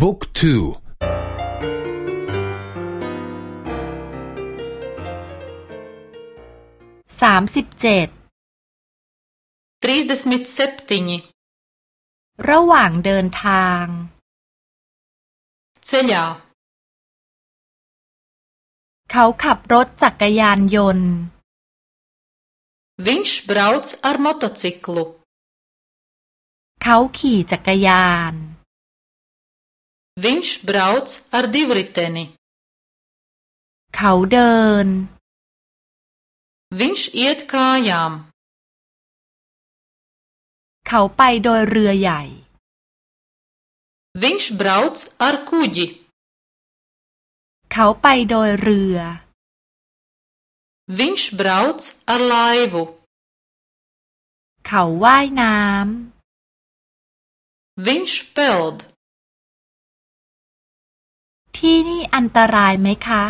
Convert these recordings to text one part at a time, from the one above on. บุ๊กทู สามสิบเจ็ดทรีสเดสมิเซปติีระหว่างเดินทาง เซลาเขาขับรถจักรยานยนต์วิช์ v i ņ ส์อาร์มอเตอร์ i k คลเขาขี่จักรยาน Viņš brauc ar divriteni. เขาเดิน Viņš iet kājām. เขาไปโดยเรือใหญ่ Viņš brauc ar kuģi. เขาไปโดยเรือ Viņš brauc ar laivu. เขาว่ายน้ำ Viņš peld. ที่นี่อันตรายไหมคะ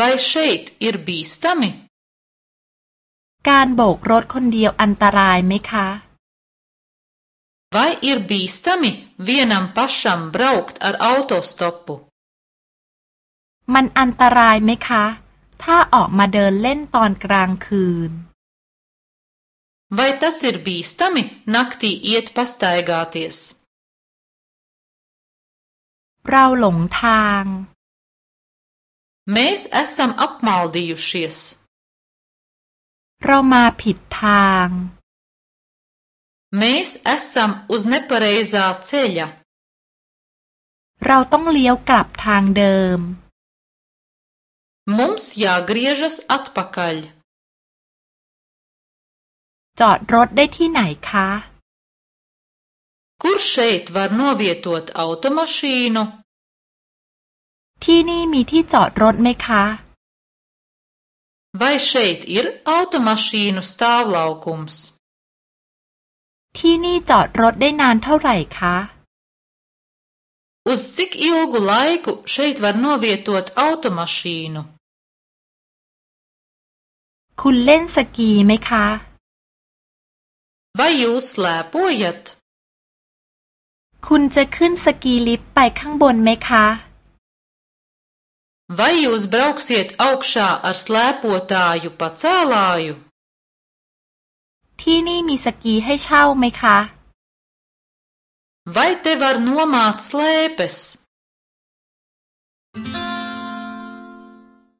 Vai šeit ir bīstami? การโบกรถคนเดียวอันตรายไหมคะ Vai ir bīstami vienam pašam braukt ar autostopu? มันอันตรายไหมคะถ้าออกมาเดินเล่นตอนกลางคืน Vai tas ir bīstami naktī iet pastaigāties? เราหลงทาง Mēs esam apmaldījušies. เรามาผิดทาง Mēs esam uz nepareizā ceļa. เราต้องเลี้ยวกลับทางเดิม Mums jāgriežas atpakaļ. จอดรถได้ที่ไหนคะ Kur šeit var novietot automašīnu? ที่นี่มีที่จอดรถไหมคะ Vai šeit ir automašīnu stāvlaukums? ที่นี่จอดรถได้นานเท่าไหร่คะ Uz cik ilgu laiku šeit var novietot automašīnu? คุณเล่นสกีไหมคะ Vai jūs slēpojat? คุณจะขึ้นสกีลิฟต์ไปข้างบนไหมคะ Vai jūs brauksiet augšā ar slēpotāju pacēlāju? ที่นี่มีสกีให้เช่าไหมคะ Vai te var nomāt slēpes?